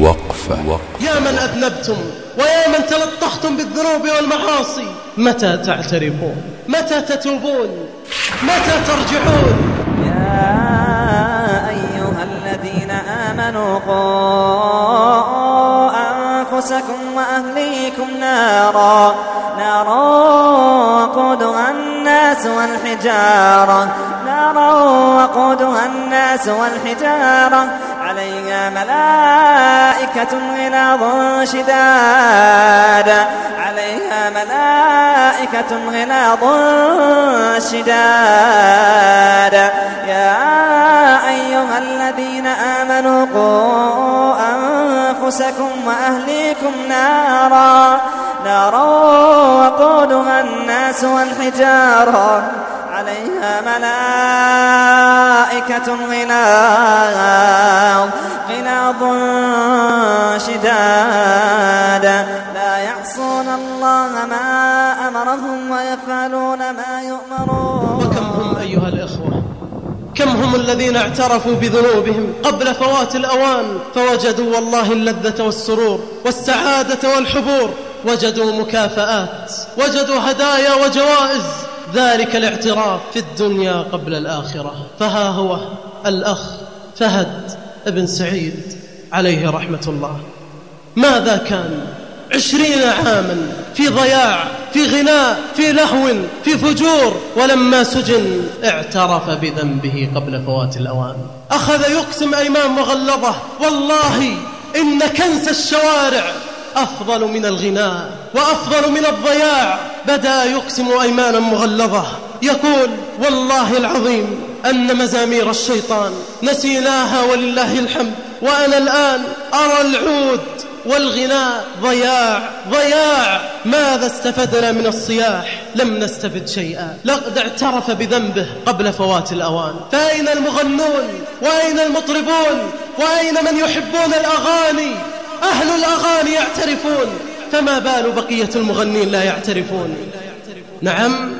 وقفة. وقفة يا من أذنبتم ويا من تلطختم بالذنوب والمعاصي متى تعترفون؟ متى تتوبون؟ متى ترجعون؟ يا أيها الذين آمنوا قوا أنفسكم وأهليكم نارا. نارا وقودها الناس والحجارة. نارا وقودها الناس والحجارة. عليها ملائكة غلاظ شداد. عليها ملائكة غلاظ شداد. يا أيها الذين آمنوا قوا أنفسكم وأهليكم نارا. نارا وقودها الناس والحجارة عليها ملائكة غلاظ غلاظ شداد. لا يعصون الله ما أمرهم ويفعلون ما يؤمرون. وكم هم أيها الإخوة؟ كم هم الذين اعترفوا بذنوبهم قبل فوات الأوان؟ فوجدوا والله اللذة والسرور والسعادة والحبور. وجدوا مكافآت وجدوا هدايا وجوائز ذلك الاعتراف في الدنيا قبل الآخرة. فها هو الأخ فهد بن سعيد عليه رحمة الله. ماذا كان عشرين عاما في ضياع في غناء في لهو في فجور ولما سجن اعترف بذنبه قبل فوات الأوان. أخذ يقسم أيمان مغلظة. والله إن كنس الشوارع أفضل من الغناء وأفضل من الضياع. بدأ يقسم أيمانا مغلظة. يقول والله العظيم أن مزامير الشيطان نسيناها ولله الحمد. وأنا الآن أرى العود والغناء ضياع. ضياع! ماذا استفدنا من الصياح؟ لم نستفد شيئا. لقد اعترف بذنبه قبل فوات الأوان. فأين المغنون؟ وأين المطربون؟ وأين من يحبون الأغاني؟ الأغاني يعترفون فما بال بقية المغنين لا يعترفون. نعم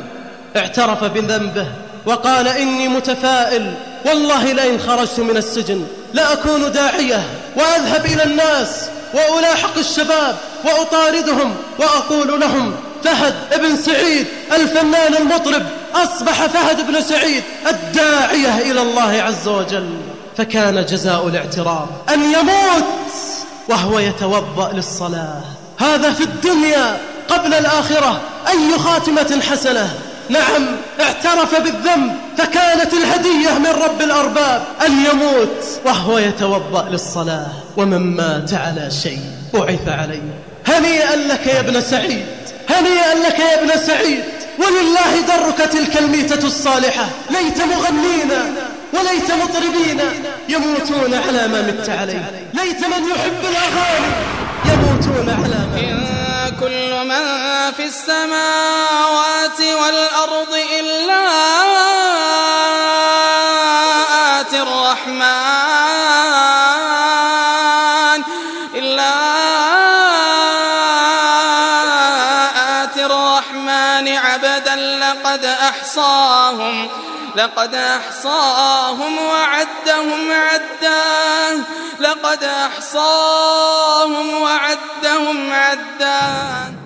اعترف بذنبه وقال إني متفائل والله لئن خرجت من السجن لأكون داعية وأذهب إلى الناس وألاحق الشباب وأطاردهم وأقول لهم فهد بن سعيد الفنان المطرب أصبح فهد بن سعيد الداعية إلى الله عز وجل. فكان جزاء الاعتراف أن يموت وهو يتوضأ للصلاة. هذا في الدنيا قبل الآخرة. أي خاتمة حسنة؟ نعم اعترف بالذنب فكانت الهدية من رب الأرباب أن يموت وهو يتوضأ للصلاة. ومن مات على شيء بعث عليه. هنيئا لك يا ابن سعيد هنيئا لك يا ابن سعيد. ولله درك تلك الميتة الصالحة. ليت مغنينا. وليت مطربين يموتون على ما مت عليه ليت من يحب الأغاني يموتون على ما إن كل من في السماوات الرحمن عبدا لقد أحصاهم لقد أحصاهم وعدهم عدا لقد أحصاهم وعدهم عدا.